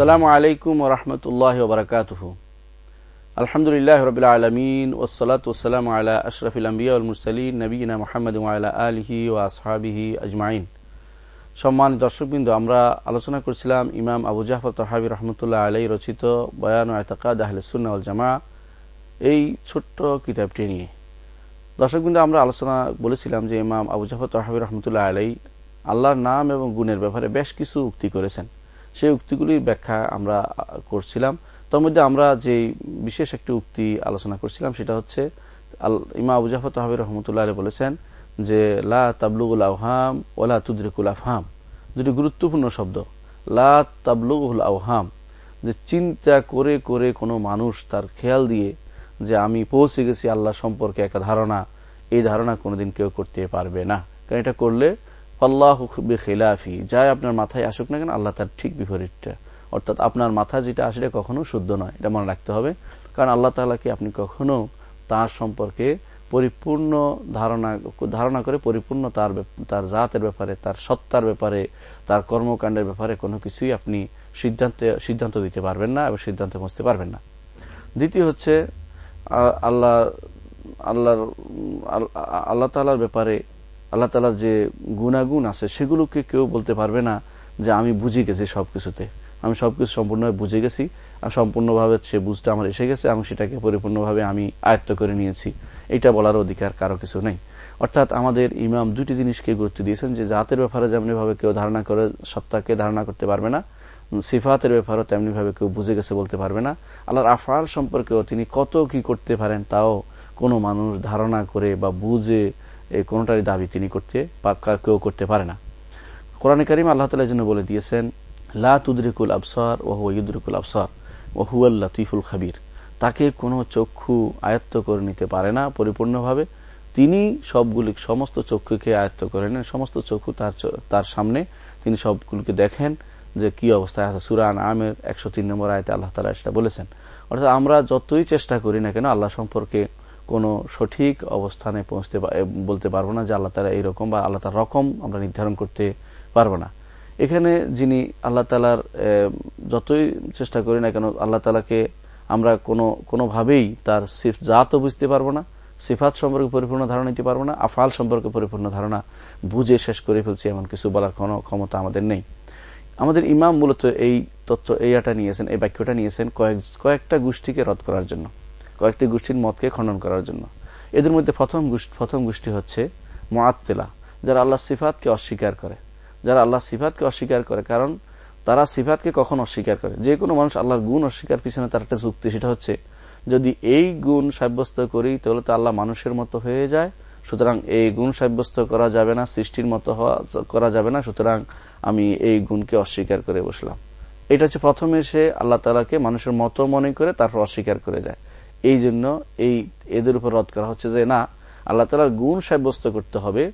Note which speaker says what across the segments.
Speaker 1: আসসালামু আলাইকুম ওরহমতুল্লাহ ওবরাকাতুহু আলহামদুলিল্লাহ রবিল আলমিন ওসলাত ওসালাম আলা আশরফিল আম্বিয়া মুরসালিন নবীনা মোহাম্মদ আলা আলহি ও আসহাবিহি আজমাইন। সম্মান দর্শকবৃন্দ, আমরা আলোচনা করছিলাম ইমাম আবু জাফর তহাবি রহমতুল্লাহ আলাই রচিত বয়ান আয়তাকাদ আহলে সুন্নাউল জামা এই ছোট্ট কিতাবটি নিয়ে দর্শকবৃন্দ, আমরা আলোচনা বলেছিলাম যে ইমাম আবু জাফর তহাবি রহমতুল্লাহ আলাই আল্লাহর নাম এবং গুণের ব্যাপারে বেশ কিছু উক্তি করেছেন। সেই উক্তিগুলির ব্যাখ্যা আমরা করছিলাম। তার মধ্যে আমরা যে বিশেষ একটি উক্তি আলোচনা করছিলাম, সেটা হচ্ছে ইমা আবু জাফর তহাবি রহমতুল্লাহ বলেছেন যে, লা তাবলুগুল আহহাম ওলা তুদরিকুল আফহাম। দুটি গুরুত্বপূর্ণ শব্দ। লা তাবলুগুল আহহাম যে চিন্তা করে করে কোনো মানুষ তার খেয়াল দিয়ে যে আমি পৌঁছে গেছি আল্লাহ সম্পর্কে একটা ধারণা, এই ধারণা কোনোদিন কেউ করতে পারবে না। কারণ এটা করলে খেলাফি যাই আপনার মাথায় আসুক না কেন, আল্লাহ তার ঠিক বিপরীতটা। অর্থাৎ আপনার মাথা যেটা আসলে কখনো শুদ্ধ নয়, এটা মনে রাখতে হবে। কারণ আল্লাহ তালাকে আপনি কখনো তার সম্পর্কে পরিপূর্ণ ধারণা ধারণা করে পরিপূর্ণ তার তার জাতের ব্যাপারে, তার সত্তার ব্যাপারে, তার কর্মকাণ্ডের ব্যাপারে কোনো কিছুই আপনি সিদ্ধান্তে, সিদ্ধান্ত দিতে পারবেন না এবং সিদ্ধান্তে পৌঁছতে পারবেন না। দ্বিতীয় হচ্ছে আল্লাহ আল্লাহ আল্লাহ তালার ব্যাপারে আল্লাহ তালার যে গুণাগুণ আছে সেগুলোকে কেউ বলতে পারবে না যে আমি বুঝে গেছি সবকিছুতে। আমি সবকিছু সম্পূর্ণভাবে বুঝে গেছি আর সম্পূর্ণভাবে সে বুঝটা আমার এসে গেছে এবং সেটাকে পরিপূর্ণভাবে আমি আয়ত্ত করে নিয়েছি। এটা বলার অধিকার কারও কিছু নেই। অর্থাৎ আমাদের ইমাম দুটি জিনিসকে গুরুত্ব দিয়েছেন যে জাতের ব্যাপারে যেমনি ভাবে কেউ ধারণা করে সত্তাকে ধারণা করতে পারবে না, সিফাতের ব্যাপারেও তেমনি ভাবে কেউ বুঝে গেছে বলতে পারবে না। আল্লাহর আফার সম্পর্কেও তিনি কত কি করতে পারেন তাও কোনো মানুষ ধারণা করে বা বুঝে কোনটারই দাবি তিনি করতে কেউ করতে পারে না। কোরআন করিম আল্লাহ তালা জন্য বলে দিয়েছেন, লা তুদরিকুল আবসার ও ইদরিকুল আবসার ও হুয়াল লতিফুল খাবির। তাকে কোনো চক্ষু আয়ত্ত করে নিতে পারে না পরিপূর্ণভাবে। তিনি সবগুলি, সমস্ত চক্ষুকে আয়ত্ত করে নেন। সমস্ত চক্ষু তার তার সামনে তিনি সবগুলিকে দেখেন যে কি অবস্থায় আছে। সুরান আমের একশো তিন নম্বর আয়তে আল্লাহ তালা সেটা বলেছেন। অর্থাৎ আমরা যতই চেষ্টা করি না কেন, আল্লাহ সম্পর্কে কোনো সঠিক অবস্থানে পৌঁছতে বলতে পারব না যে আল্লাহ তালা এইরকম বা আল্লাহ তার রকম আমরা নির্ধারণ করতে পারব না। এখানে যিনি আল্লাহ তালার যতই চেষ্টা করি না কেন, আল্লাহ তালাকে আমরা কোনো, কোনোভাবেই তার সিফ, জাতও বুঝতে পারব না, সিফাত সম্পর্কে পরিপূর্ণ ধারণা নিতে পারব না, আফাল সম্পর্কে পরিপূর্ণ ধারণা বুঝে শেষ করে ফেলছি এমন কিছু বলার কোনো ক্ষমতা আমাদের নেই। আমাদের ইমাম মূলত এই তথ্য এইটা নিয়েছেন, এই বাক্যটা নিয়েছেন কয়েক, কয়েকটা গোষ্ঠীকে রদ করার জন্য। কয়েকটি গোষ্ঠীর মতকে খণ্ডন করার জন্য। এদের মধ্যে প্রথম প্রথম গোষ্ঠী হচ্ছে মোয়াত্তেলা যারা আল্লাহ সিফাতকে অস্বীকার করে। যারা আল্লাহ সিফাতকে অস্বীকার করে, কারণ তারা সিফাতকে কখন অস্বীকার করে? যে কোনো মানুষ আল্লাহর গুণ অস্বীকার পিছনে তার একটা যুক্তি, সেটা হচ্ছে যদি এই গুণ সাব্যস্ত করি, তাহলে তো আল্লাহ মানুষের মতো হয়ে যায়। সুতরাং এই গুণ সাব্যস্ত করা যাবে না, সৃষ্টির মতো করা যাবে না, সুতরাং আমি এই গুণকে অস্বীকার করে বসলাম। এটা হচ্ছে প্রথমে সে আল্লাহ তালাকে মানুষের মতো মনে করে, তারপর অস্বীকার করে যায়। এই জন্য এই এদের উপর রদ করা হচ্ছে যে না, আল্লাহ তালার গুণ সাব্যস্ত করতে হবে,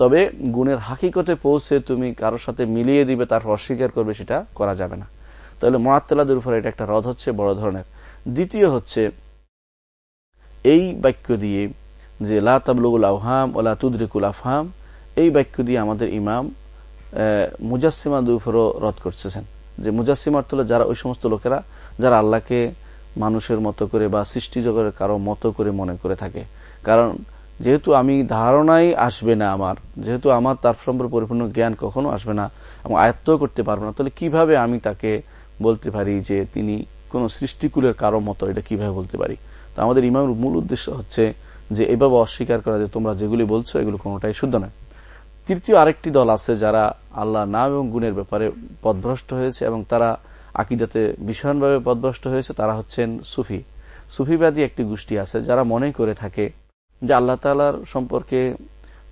Speaker 1: তবে গুণের হাকিকতে পৌঁছে তুমি কারোর সাথে মিলিয়ে দিবে, তারপর অস্বীকার করবে সেটা করা যাবে না। তাহলে মোয়াত্তলাদের উপর এটা একটা রদ হচ্ছে, বড় ধরনের। দ্বিতীয় হচ্ছে, এই বাক্য দিয়ে যে, লা তাবলুগুল আহহাম ওলা তুদরিকুল আফহাম, এই বাক্য দিয়ে আমাদের ইমাম মুজাসিমাদের উপরও রদ করতেছেন। যে মুজাসিমার অর্থ যারা ওই সমস্ত লোকেরা, যারা আল্লাহকে মানুষের মতো করে বা সৃষ্টি জগতের কারও মতো করে মনে করে থাকে। কারণ যেহেতু আমি ধারণাই আসবে না আমার, যেহেতু আমার তার সম্পর্কে পরিপূর্ণ জ্ঞান কখনো আসবে না, এবং আয়ত্ত করতে পারব না, তাহলে কীভাবে আমি তাকে বলতে পারি যে তিনি কোন সৃষ্টিকুলের কারও মতো, এটা কীভাবে বলতে পারি? তো আমাদের ইমামের মূল উদ্দেশ্য হচ্ছে যে এভাবে অস্বীকার করা যে তোমরা যেগুলি বলছো, এগুলো কোনোটাই শুদ্ধ নয়। তৃতীয় আরেকটি দল আছে যারা আল্লাহ নাম এবং গুণের ব্যাপারে পদভ্রষ্ট হয়েছে এবং তারা আকিদাতে ভীষণভাবে পদভ্রষ্ট হয়েছে তারা হচ্ছেন সুফি। সুফিবাদী একটি গোষ্ঠী আছে যারা মনে করে থাকে যে আল্লাহ তালার সম্পর্কে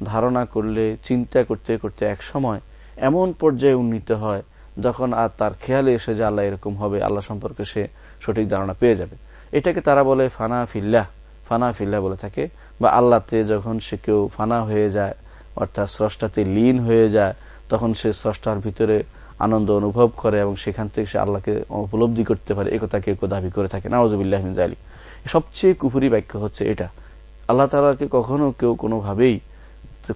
Speaker 1: ধারণা করলে, চিন্তা করতে করতে এক সময় এমন পর্যায়ে উন্নীত হয় যখন আর তার খেয়ালে এসে যে আল্লাহ এরকম হবে, আল্লাহ সম্পর্কে সে সঠিক ধারণা পেয়ে যাবে। এটাকে তারা বলে ফানা ফিল্লাহ। ফানা ফিল্লাহ বলে থাকে। বা আল্লাহতে যখন সে কেউ ফানা হয়ে যায়, অর্থাৎ স্রষ্টাতে লীন হয়ে যায়, তখন সে স্রষ্টার ভিতরে আনন্দ অনুভব করে এবং সেখান থেকে সে আল্লাহকে উপলব্ধি করতে পারে একথা কেউ দাবি করে থাকে। আলী সবচেয়ে কুপুরি বাক্য হচ্ছে এটা। আল্লাহ তালাকে কখনো কেউ কোনোভাবেই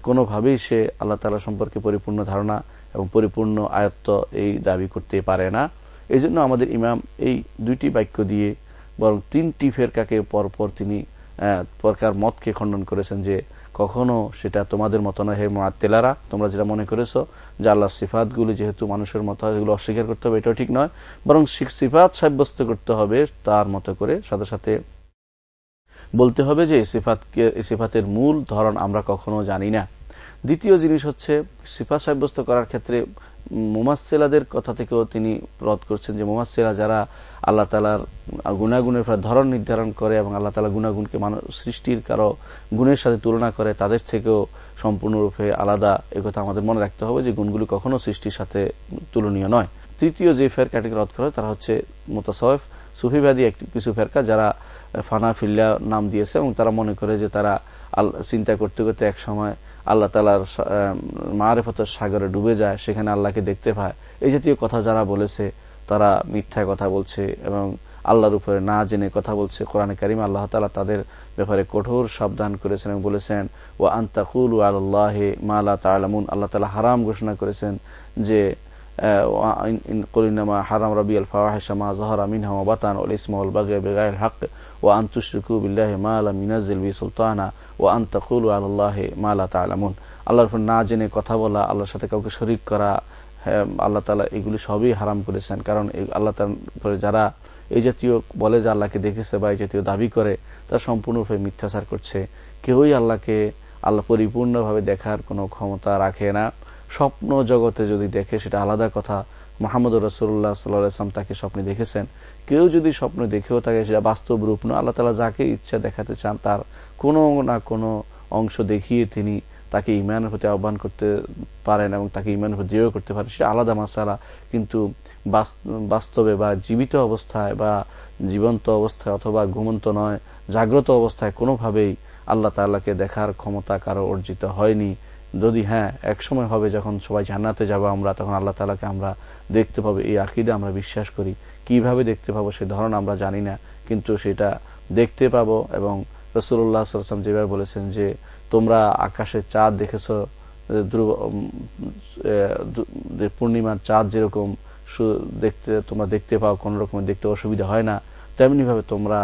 Speaker 1: কোনোভাবেই সে আল্লাহ তালা সম্পর্কে পরিপূর্ণ ধারণা এবং পরিপূর্ণ আয়ত্ত এই দাবি করতে পারে না। এই জন্য আমাদের ইমাম এই দুইটি বাক্য দিয়ে বরং তিনটি ফেরকাকে পরপর তিনি প্রকার মতকে খণ্ডন করেছেন যে কখনো সেটা তোমাদের মতো নয়, হে মাতেলারা তোমরা যেটা মনে করেছ যে আল্লাহর সিফাতগুলি যেহেতু মানুষের মতো এগুলো অস্বীকার করতে হবে, এটাও ঠিক নয়। বরং সিফাত সাব্যস্ত করতে হবে তার মতো করে, সাথে সাথে বলতে হবে যে সিফাতকে, সিফাতের মূল ধরন আমরা কখনো জানি না। দ্বিতীয় জিনিস হচ্ছে, সিফাত সাব্যস্ত করার ক্ষেত্রে মোমাসেলাদের কথা থেকেও তিনি রদ করছেন যে মোমাসেলা যারা আল্লাহ তালার গুণাগুণের ধরন নির্ধারণ করে এবং আল্লাহ তালা গুণাগুণকে সৃষ্টির কারও গুণের সাথে তুলনা করে, তাদের থেকেও সম্পূর্ণরূপে আলাদা একথা আমাদের মনে রাখতে হবে যে গুণগুলি কখনো সৃষ্টির সাথে তুলনীয় নয়। তৃতীয় যে ফের ক্যাটেগরি রদ করে তারা হচ্ছে মোতাসয়েফ সুফিবাদী একটি কিছু ফেরকা যারা ফানা ফিল্লা নাম দিয়েছে এবং তারা মনে করে যে তারা চিন্তা করতে করতে এক সময় আল্লাহ তালার মারেফতের সাগরে ডুবে যায়, সেখানে আল্লাহকে দেখতে পায়। এই জাতীয় কথা যারা বলেছে, তারা মিথ্যা কথা বলছে এবং আল্লাহর উপরে না জেনে কথা বলছে। কোরআনে কারিম আল্লাহ তালা তাদের ব্যাপারে কঠোর সাবধান করেছেন এবং বলেছেন ও আন্তাকুল আল্লাহ মালা তালামুন। আল্লাহ তালা হারাম ঘোষণা করেছেন যে হারাম রবি আল ফাওয়াহিশা মা জহরা মিনহা ওয়া বাতান ওয়াল ইসমা ওয়াল বাগি বিগাইরিল হক আল্লাহর না জেনে কথা বলা, আল্লাহর সাথে কাউকে শরীক করা আল্লাহ তাআলা এগুলি সবই হারাম করেছেন। কারণ আল্লাহ যারা এই জাতীয় বলে যে আল্লাহকে দেখেছে বা এই জাতীয় দাবি করে, তারা সম্পূর্ণরূপে মিথ্যাচার করছে। কেউই আল্লাহকে আল্লাহ পরিপূর্ণভাবে দেখার কোনো ক্ষমতা রাখে না। স্বপ্ন জগতে যদি দেখে, সেটা আলাদা কথা। মোহাম্মদ রসুল্লাহ সাল্লাম তাকে স্বপ্নে দেখেছেন। কেউ যদি স্বপ্ন দেখেও থাকে সেটা বাস্তব রূপ নয় আল্লাহ তালা যাকে ইচ্ছা দেখাতে চান, তার কোনো না কোনো অংশ দেখিয়ে তিনি তাকে ইমানের প্রতি আহ্বান করতে পারেন এবং তাকে ইমানের প্রতি দৃঢ় করতে পারেন। সেটা আলাদা মাসালা, কিন্তু বাস্তবে বা জীবিত অবস্থায় বা জীবন্ত অবস্থায় অথবা ঘুমন্ত নয়, জাগ্রত অবস্থায় কোনোভাবেই আল্লাহ তাল্লাহকে দেখার ক্ষমতা কারও অর্জিত হয়নি। যদি হ্যাঁ এক সময় হবে যখন সবাই জান্নাতে যাব আমরা, তখন আল্লাহ তালাকে আমরা দেখতে পাবো, এই আকিদে আমরা বিশ্বাস করি। কীভাবে দেখতে পাবো সে ধরন আমরা জানি না, কিন্তু সেটা দেখতে পাবো এবং রসুল্লাহ সাল্লাম যেভাবে বলেছেন যে, তোমরা আকাশে চাঁদ দেখেছ পূর্ণিমার চাঁদ যেরকম দেখতে, তোমরা দেখতে পাও, কোন রকম দেখতে অসুবিধা হয় না। তেমনি ভাবে তোমরা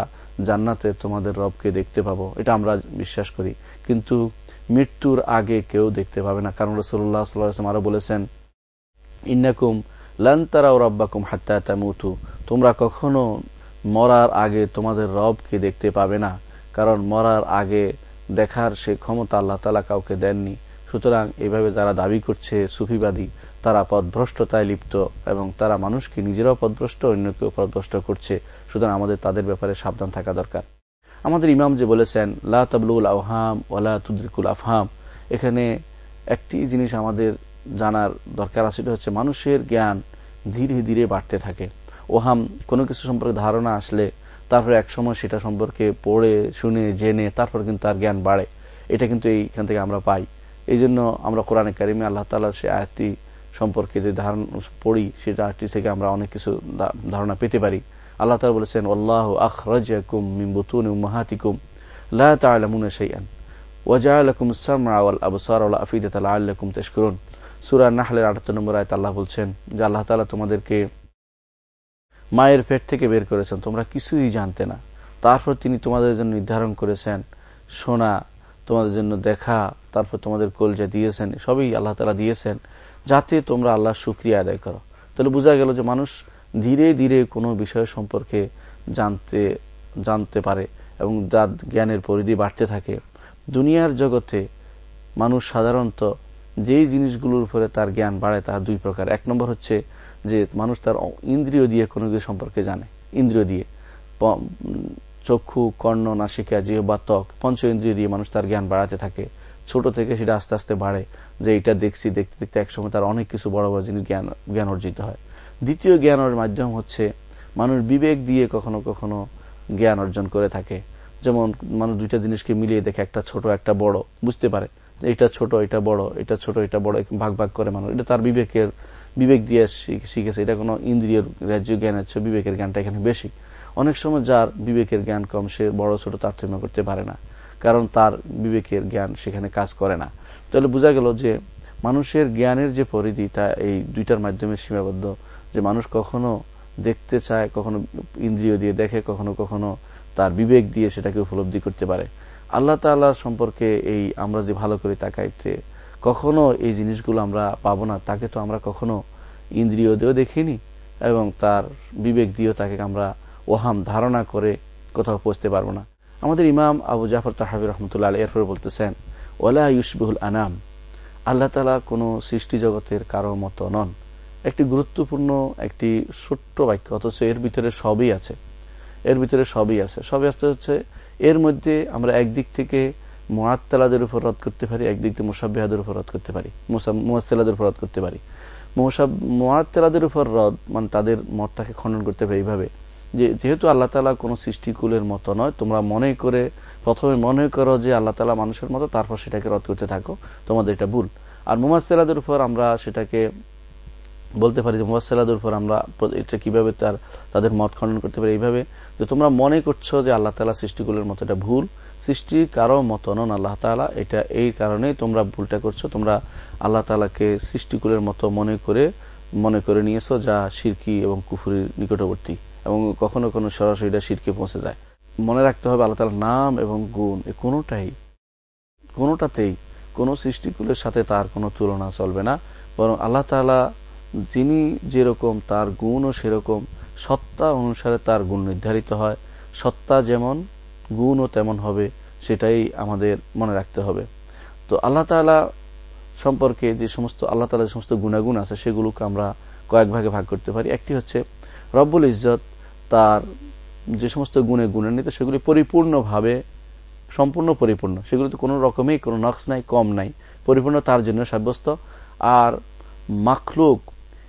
Speaker 1: জান্নাতে তোমাদের রবকে দেখতে পাবো, এটা আমরা বিশ্বাস করি। কিন্তু মৃত্যুর আগে কেউ দেখতে পাবে না, কারণ রসুল্লাহ সাল্লাম আরও বলেছেন, ইন্নাকুম লান্তারাও রব্বাকুম হাত্তা তামুতু তোমরা কখনো মরার আগে তোমাদের রবকে দেখতে পাবে না, কারণ মরার আগে দেখার সে ক্ষমতা আল্লাহ তালা কাউকে দেননি। সুতরাং এভাবে যারা দাবি করছে সুফিবাদী তারা পদভ্রষ্টতায় লিপ্ত এবং তারা মানুষকে নিজেরাও পদভ্রষ্ট অন্যকেও পদভ্রষ্ট করছে। সুতরাং আমাদের তাদের ব্যাপারে সাবধান থাকা দরকার। আমাদের ইমাম যে বলেছেন, লা আহহাম ওলা তুদ্রিকুল আফহাম। এখানে একটি জিনিস আমাদের জানার দরকার আছে, সেটা হচ্ছে মানুষের জ্ঞান ধীরে ধীরে বাড়তে থাকে। ওহাম, কোনো কিছু সম্পর্কে ধারণা আসলে তারপরে একসময় সেটা সম্পর্কে পড়ে, শুনে, জেনে তারপর কিন্তু তার জ্ঞান বাড়ে। এটা কিন্তু এইখান থেকে আমরা পাই। এই জন্য আমরা কোরআনে কারিমে আল্লাহ তালা সে আয়াতটি সম্পর্কে যে ধারণা পড়ি সেটা আয়াতটি থেকে আমরা অনেক কিছু ধারণা পেতে পারি। আল্লাহ তালা বলেছেন আল্লাহ আখরাজাকুম বুতুন উম্মাহাতিকুম লা তা'লামুনা শাইআন ওয়াজআলাকুম সামআ ওয়াল আবসার ওয়াল আফিদাতা লাআল্লাকুম তাশকুরুন। সূরা নাহলের 78 নম্বর আয়াতে আল্লাহ বলছেন যে আল্লাহ তাআলা তোমাদেরকে মায়ের পেট থেকে বের করেছেন। তোমরা কিছুই জানতে না। তারপর তিনি তোমাদের জন্য নির্ধারণ করেছেন শোনা তোমাদের জন্য দেখা, তারপর তোমাদের কলজা দিয়েছেন, সবই আল্লাহ তালা দিয়েছেন। যাতে তোমরা আল্লাহ শুক্রিয়া আদায় করো। তাহলে বোঝা গেল যে মানুষ ধীরে ধীরে কোনো বিষয় সম্পর্কে জানতে জানতে পারে এবং যার জ্ঞানের পরিধি বাড়তে থাকে। দুনিয়ার জগতে মানুষ সাধারণত যেই জিনিসগুলোর উপরে তার জ্ঞান বাড়ে তার দুই প্রকার। এক নম্বর হচ্ছে যে মানুষ তার ইন্দ্রিয় দিয়ে কোনো কিছু সম্পর্কে জানে। ইন্দ্রিয় দিয়ে। চক্ষু, কর্ণ, নাসিকা, জিহ্বা, ত্বক, পঞ্চ ইন্দ্রিয় দিয়ে মানুষ তার জ্ঞান বাড়াতে থাকে। ছোট থেকে সেটা আস্তে আস্তে বাড়ে, যে এটা দেখছি, দেখতে দেখতে একসময় তার অনেক কিছু বড় বড় জিনিস জ্ঞান জ্ঞান অর্জিত হয়। দ্বিতীয় জ্ঞানের মাধ্যম হচ্ছে মানুষ বিবেক দিয়ে কখনো কখনো জ্ঞান অর্জন করে থাকে। যেমন মানুষ দুইটা জিনিসকে মিলিয়ে দেখে, একটা ছোট, একটা বড়, বুঝতে পারে এটা ছোট, এটা বড়, এটা ছোট, এটা বড় ভাগ ভাগ করে মানুষ। এটা তার বিবেকের, বিবেক দিয়ে শিখেছে। এটা কোনো ইন্দ্রিয় রাজ্য জ্ঞান আছে বিবেকের জ্ঞানটা এখানে বেশি। অনেক সময় যার বিবেকের জ্ঞান কম, সে বড় ছোট তারতম্য করতে পারে না। কারণ তার বিবেকের জ্ঞান সেখানে কাজ করে না। তাহলে বোঝা গেল যে মানুষের জ্ঞানের যে পরিধি, তা এই দুইটার মাধ্যমে সীমাবদ্ধ। যে মানুষ কখনো দেখতে চায়, কখনো ইন্দ্রিয় দিয়ে দেখে, কখনো কখনো তার বিবেক দিয়ে সেটাকে উপলব্ধি করতে পারে। আল্লাহ তাল্লাহ সম্পর্কে এই আমরা যে ভালো করে তাকাইতে কখনো এই জিনিসগুলো আমরা পাবো না, তাকে তো আমরা কখনো ইন্দ্রিয় দিয়েও দেখিনি এবং তার বিবেক দিয়েও তাকে আমরা ওহাম ধারণা করে কোথাও পৌঁছতে পারব না। আমাদের ইমাম আবু জাফর তাহাবির রহমতুল্লাহ এরপরে বলতেছেন ওলা ইউসবিহুল আনাম। আল্লাহ তালা কোনো সৃষ্টি জগতের কারও মতো নন। একটি গুরুত্বপূর্ণ, একটি ছোট্ট বাক্য, অথচ এর ভিতরে সবই আছে। এর ভিতরে সবই আছে। সবই আসতে হচ্ছে, এর মধ্যে আমরা একদিক থেকে মোয়াত্তালাদের উপর রদ করতে পারি, একদিক থেকে মোসাবিহাদের উপর রদ করতে পারি মোয়াসালাদের উপর রদ করতে পারি। মোয়াত্তালাদের উপর রদ মানে তাদের মতটাকে খণ্ডন করতে পারি এইভাবে। যেহেতু আল্লাহ তালা কোন সৃষ্টিকুলের মতো নয়, তোমরা মনে করে, প্রথমে মনে করো যে আল্লাহ তালা মানুষের মতো, তারপর সেটাকে রদ করতে থাকো। তোমাদের এটা ভুল। আর মোমাসালাদের উপর আমরা সেটাকে বলতে পারি যে মোয়াসালাদের উপর আমরা এটা কীভাবে তার, তাদের মত খণ্ডন করতে পারি এইভাবে, যে তোমরা মনে করছ যে আল্লাহ তালা সৃষ্টিকুলের মতো, এটা ভুল। সৃষ্টি কারও মতো নন, আল্লাহ তালা এটা এই কারণেই তোমরা ভুলটা করছ। তোমরা আল্লাহ তালাকে সৃষ্টিকুলের মতো মনে করে মনে করে নিয়েছো যা সিরকি এবং কুফুরির নিকটবর্তী। এবং কখনো কোনো সরাসরি শিরকে পৌঁছে যায়। মনে রাখতে হবে আল্লাহ তালার নাম এবং গুণ এ কোনোটাই, কোনোটাতেই কোন সৃষ্টিকুলের সাথে তার কোনো তুলনা চলবে না। বরং আল্লাহ তালা যিনি যেরকম তার গুণও সেরকম, সত্তা অনুসারে তার গুণ নির্ধারিত হয়। সত্তা যেমন, গুণও তেমন হবে, সেটাই আমাদের মনে রাখতে হবে। তো আল্লাহ তালা সম্পর্কে যে সমস্ত, আল্লাহ তালা যে সমস্ত গুণাগুণ আছে, সেগুলোকে আমরা কয়েক ভাগে ভাগ করতে পারি। একটি হচ্ছে রব্বুল ইজত তার যে সমস্ত গুণে গুণান্বিত, সেগুলি পরিপূর্ণভাবে, সম্পূর্ণ পরিপূর্ণ। সেগুলিতে কোনো রকমেই, কোনো নক্স নাই, কম নাই। পরিপূর্ণ তার জন্য সাব্যস্ত। আর মাখলুক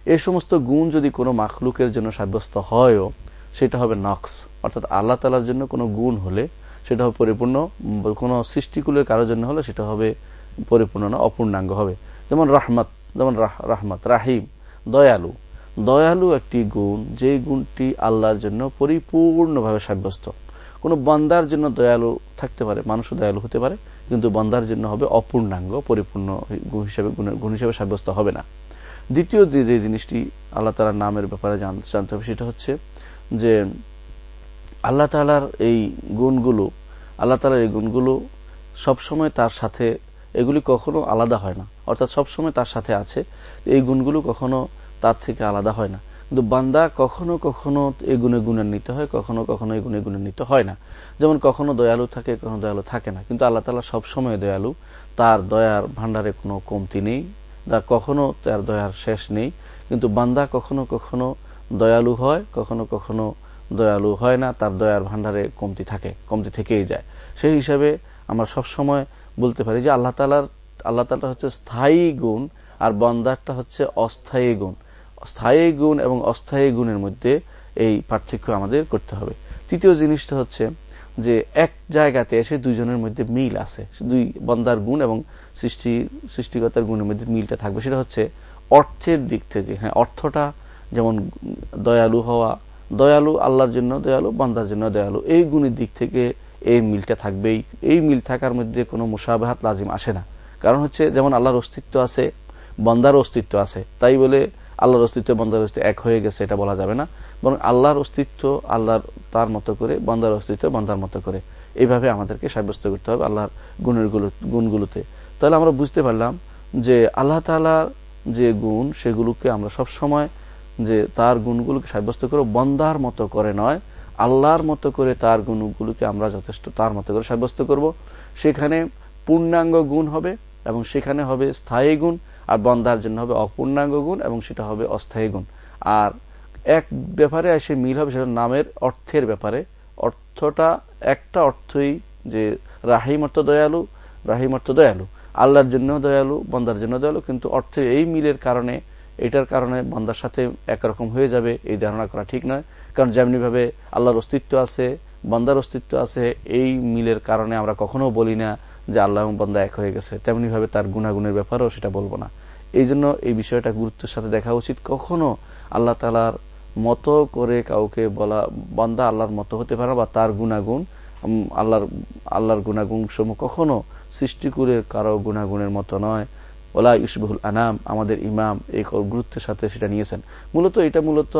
Speaker 1: এই সমস্ত গুণ যদি কোনো মাখলুকের জন্য সাব্যস্ত হয়ও, সেটা হবে নক্স অর্থাৎ আল্লাহ তালার জন্য কোনো গুণ হলে সেটা হবে পরিপূর্ণ, কোন সৃষ্টিকুলের কারোর জন্য হলে সেটা হবে পরিপূর্ণ না, অপূর্ণাঙ্গ হবে। যেমন রাহমাত যেমন রাহমাত, রাহিম, দয়ালু। দয়ালু একটি গুণ, যে গুণটি আল্লাহর জন্য পরিপূর্ণভাবে সাব্যস্ত। কোন বন্দার জন্য দয়ালু থাকতে পারে, মানুষও দয়ালু হতে পারে, কিন্তু বন্দার জন্য হবে অপূর্ণাঙ্গ, পরিপূর্ণ গুণ হিসেবে গুণ হিসেবে সাব্যস্ত হবে না। দ্বিতীয় যে জিনিসটি আল্লাহ তালার নামের ব্যাপারে জানতে হবে, সেটা হচ্ছে যে আল্লাহ তালার এই গুণগুলো, আল্লাহ তালার এই গুণগুলো সবসময় তার সাথে, এগুলি কখনো আলাদা হয় না। অর্থাৎ সবসময় তার সাথে আছে। এই গুণগুলো কখনো তার থেকে আলাদা হয় না। কিন্তু বান্দা কখনো কখনো এই গুণে গুণান্বিত হয়, কখনো কখনো এই গুণে গুণান্বিত হয় না। যেমন কখনো দয়ালু থাকে, কখনো দয়ালু থাকে না। কিন্তু আল্লাহ তালা সবসময় দয়ালু। তার দয়ার ভান্ডারে কোনো কমতি নেই কখনো তার দয়ার শেষ নেই। কিন্তু বান্দা কখনো কখনো দয়ালু হয়, কখনো কখনো দয়ালু হয় না। তার দয়ার ভান্ডারে কমতি থাকে, কমতি থেকেই যায়। সেই হিসাবে আমরা সব সময় বলতে পারি যে আল্লাহ তালার আল্লাহ তালা হচ্ছে স্থায়ী গুণ, আর বন্দারটা হচ্ছে অস্থায়ী গুণ। স্থায়ী গুণ এবং অস্থায়ী গুণের মধ্যে এই পার্থক্য আমাদের করতে হবে। তৃতীয় জিনিসটা হচ্ছে যে এক জায়গাতে এসে দুইজনের মধ্যে মিল আছে। দুই বন্দার গুণ এবং সৃষ্টি সৃষ্টিকতার গুণের মধ্যে মিলটা থাকবে। সেটা হচ্ছে অর্থের দিক থেকে। হ্যাঁ অর্থটা যেমন দয়ালু হওয়া, দয়ালু আল্লাহর জন্য, দয়ালু বন্দার জন্য দয়ালু। এই গুণের দিক থেকে এই মিলটা থাকবেই। এই মিল থাকার মধ্যে কোনো মুসাবাহাত লাজিম আসে না। কারণ হচ্ছে যেমন আল্লাহর অস্তিত্ব আছে বন্দার অস্তিত্ব আছে। তাই বলে আল্লাহর অস্তিত্ব বন্দার অস্তিত্ব এক হয়ে গেছে, এটা বলা যাবে না। বরং আল্লাহর অস্তিত্ব, আল্লাহর তার মতো করে, বন্দার অস্তিত্ব বন্দার মতো করে। এইভাবে আমাদেরকে সাব্যস্ত করতে হবে আল্লাহর গুণের গুণগুলোতে। তাহলে আমরা বুঝতে পারলাম যে আল্লাহ তালার যে গুণ, সেগুলোকে আমরা সব সময় যে তার গুণগুলোকে সাব্যস্ত করে বন্দার মতো করে নয়, আল্লাহর মতো করে তার গুণগুলোকে আমরা যথেষ্ট তার মতো করে সাব্যস্ত করব। সেখানে পূর্ণাঙ্গ গুণ হবে এবং সেখানে হবে স্থায়ী গুণ। আর বন্দার জন্য হবে অপূর্ণাঙ্গ গুণ এবং সেটা হবে অস্থায়ী গুণ। আর এক ব্যাপারে এসে মিল হবে সেটা নামের অর্থের ব্যাপারে। অর্থটা একটা অর্থই যে রাহিম অর্থ দয়ালু, রাহিম অর্থ দয়ালু। আল্লাহর জন্য দয়ালু বন্দার জন্য দয়ালু, কিন্তু অর্থে এই মিলের কারণে, এটার কারণে বন্দার সাথে একরকম হয়ে যাবে, এই ধারণা করা ঠিক নয়। কারণ যেমনি ভাবে আল্লাহর অস্তিত্ব আছে বন্দার অস্তিত্ব আছে, এই মিলের কারণে আমরা কখনো বলি না যে আল্লাহ বন্দা এক হয়ে গেছে, তেমনি ভাবে তার গুণাগুণের ব্যাপারেও সেটা বলব না। এই জন্য এই বিষয়টা গুরুত্বের সাথে দেখা উচিত। কখনো আল্লাহ তালার মতো করে কাউকে বলা, বন্দা আল্লাহর মতো হতে পারে বা তার গুণাগুণ আল্লাহর আল্লাহর গুণাগুণ সমূহ কখনো সৃষ্টিকুরের কারও গুণাগুণের মতো নয়। ওলা ইসবহুল আনাম, আমাদের ইমাম এই গুরুত্বের সাথে সেটা নিয়েছেন। মূলত এটা মূলত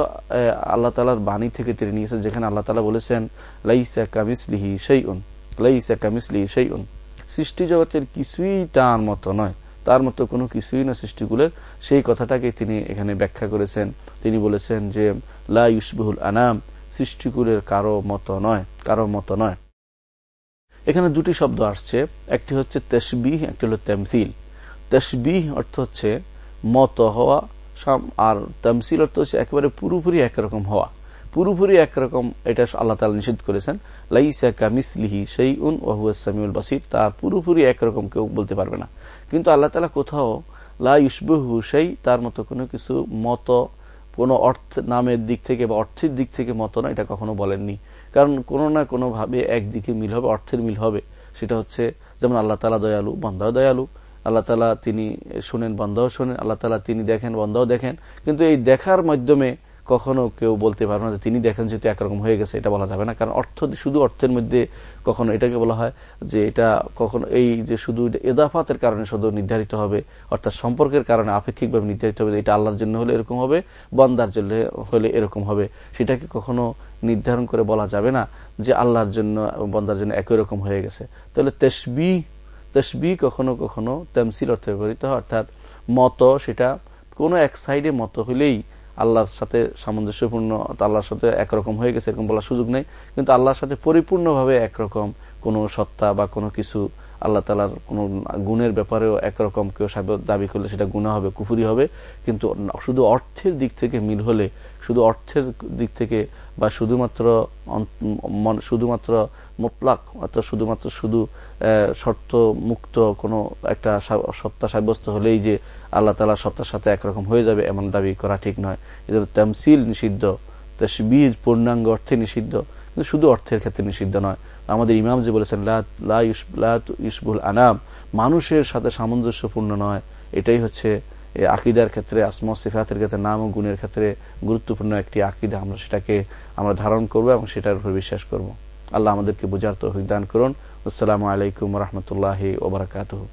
Speaker 1: আল্লাহ তালার বাণী থেকে তিনি নিয়েছেন, যেখানে আল্লাহ তালা বলেছেন, লাইসা কামিসলিহি সেই উন লাইসা কামিসলিহি সেই উন সৃষ্টি জগতের কিছুই তার মতো নয়। তার মতো কোনো কিছুই না সৃষ্টিগুলোর সেই কথাটাকে তিনি এখানে ব্যাখ্যা করেছেন। তিনি বলেছেন যে, লা ইউসবহুল আনাম, সৃষ্টিকুলের কারও মতো নয়, কারও মতো নয়। এখানে দুটি শব্দ আসছে। একটি হচ্ছে তেসবিহ একটি হল তেমসিল। তেসবিহ অর্থ হচ্ছে মত হওয়া আর তামসিল অর্থ হচ্ছে একেবারে পুরোপুরি একরকম হওয়া। পুরোপুরি একরকম এটা আল্লাহ তালা নিষেধ করেছেন। লাইসা কামিসলিহি সেই উন ওয়াহুয়াসামিউল বাসির। তার পুরোপুরি একরকম কেউ বলতে পারবে না। কিন্তু আল্লাহ তালা কোথাও লা ইউসবহু সেই তার মতো কোনো কিছু মত, কোন অর্থ নামের দিক থেকে বা অর্থের দিক থেকে মত না, এটা কখনো বলেননি। কারণ কোনো না কোনো ভাবে একদিকে মিল হবে, অর্থের মিল হবে। সেটা হচ্ছে যেমন আল্লাহ তালা দয়ালু বন্ধাও দয়ালু। আল্লাহ তালা তিনি শোনেন বন্ধাও শোনেন। আল্লাহ তালা তিনি দেখেন বন্ধাও দেখেন। কিন্তু এই দেখার মাধ্যমে কখনো কেউ বলতে পারবে না যে তিনি দেখেন যেহেতু একরকম হয়ে গেছে, এটা বলা যাবে না। কারণ অর্থ, শুধু অর্থের মধ্যে কখনো এটাকে বলা হয় যে এটা কখনো, এই যে শুধু এদাফাতের কারণে শুধু নির্ধারিত হবে, অর্থাৎ সম্পর্কের কারণে আপেক্ষিকভাবে নির্ধারিত হবে এটা আল্লাহর জন্য হলে এরকম হবে, বন্দার জন্য হলে এরকম হবে। সেটাকে কখনো নির্ধারণ করে বলা যাবে না যে আল্লাহর জন্য বন্দার জন্য একই রকম হয়ে গেছে। তাহলে তেসবি তেসবি কখনো কখনো তেমসিল অর্থে ব্যবহৃত হয়, অর্থাৎ মত, সেটা কোনো এক সাইডে মত হলেই আল্লাহর সাথে সামঞ্জস্যপূর্ণ আল্লাহর সাথে একরকম হয়ে গেছে, এরকম বলার সুযোগ নেই। কিন্তু আল্লাহর সাথে পরিপূর্ণভাবে একরকম কোনো সত্তা বা কোনো কিছু আল্লাহ তালার কোন গুণের ব্যাপারেও একরকম কেউ দাবি করলে সেটা গুণা হবে, কুফুরি হবে। কিন্তু শুধু অর্থের দিক থেকে মিল হলে, শুধু অর্থের দিক থেকে বা শুধুমাত্র শুধুমাত্র মোতলাক, অর্থাৎ শুধুমাত্র শুধু শর্ত মুক্ত কোনো একটা সত্তা সাব্যস্ত হলেই যে আল্লাহ তালা সত্তার সাথে একরকম হয়ে যাবে, এমন দাবি করা ঠিক নয়। এদের তামসিল নিষিদ্ধ, তসবির পূর্ণাঙ্গ অর্থে নিষিদ্ধ, কিন্তু শুধু অর্থের ক্ষেত্রে নিষিদ্ধ নয়। আমাদের ইমাম যে বলেছেন ইসবুল আনাম, মানুষের সাথে সামঞ্জস্যপূর্ণ নয়। এটাই হচ্ছে আকিদার ক্ষেত্রে, আসমা সিফাতের ক্ষেত্রে, নাম ও গুণের ক্ষেত্রে গুরুত্বপূর্ণ একটি আকিদা। আমরা সেটাকে, আমরা ধারণ করব এবং সেটার উপর বিশ্বাস করব। আল্লাহ আমাদেরকে বোঝার তো দান করুন। আসসালামু আলাইকুম রহমতুল্লাহ ওবরাকাতহ